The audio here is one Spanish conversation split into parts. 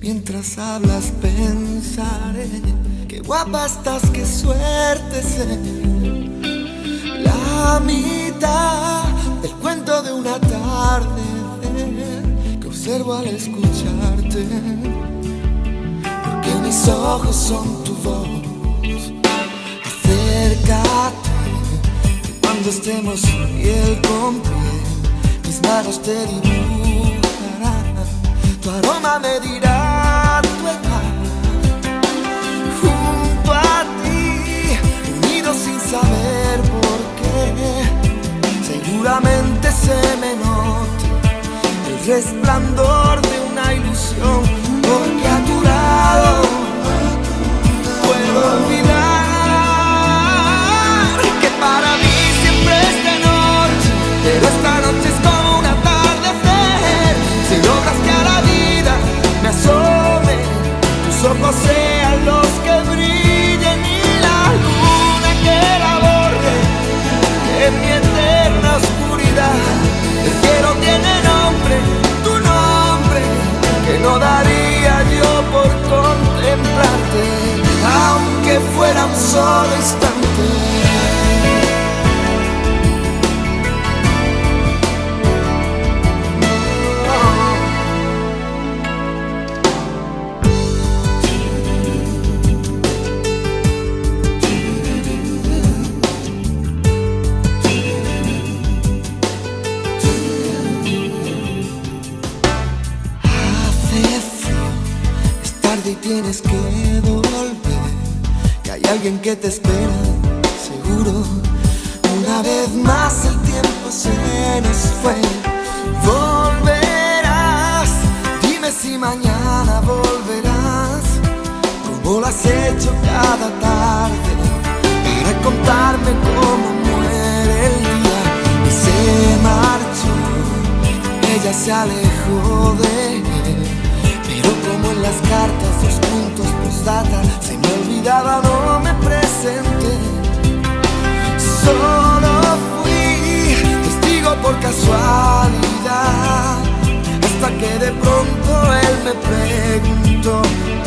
Mientras hablas pensaré Qué guapa estás, qué suerte ser La mitad del cuento de una tarde Que observo al escucharte. Porque mis ojos son tu voz. Acércate Cuando estemos piel con piel Mis manos te dibujarán Tu aroma me dirá tu edad Junto a ti Unidos sin saber por qué Seguramente se me note El resplandor de una ilusión Porque a tu tienes que volver. Que hay alguien que te espera, seguro. Una vez más el tiempo se nos fue. Volverás, dime si mañana volverás. Como lo has hecho cada tarde. Para contarme cómo muere el día y se marchó ella se alejó de él. Pero como en las cartas dos puntos postdata se me olvidaba, no me presenté. Solo fui testigo por casualidad. Hasta que de pronto él me preguntó,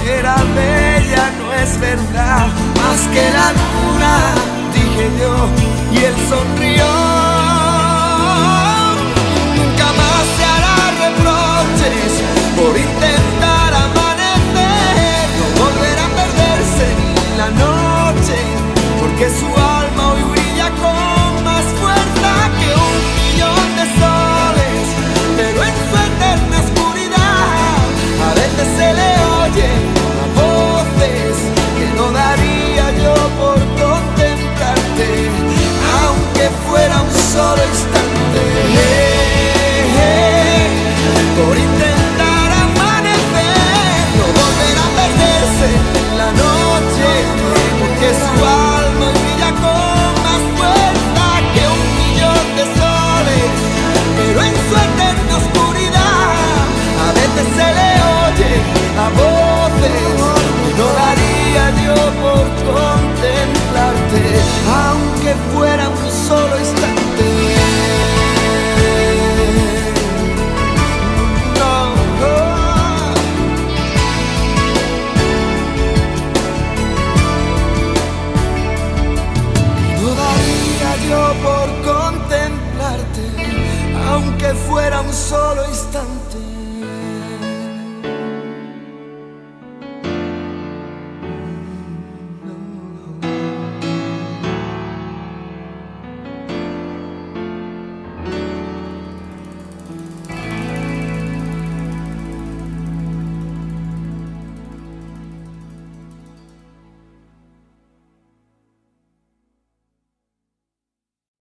era bella, no es verdad, más que la luna, dije yo, y él sonrió. Nunca más se hará reproches por intentar porque su que fuera un solo instante. No, no. no daría yo por contemplarte, aunque fuera un solo instante.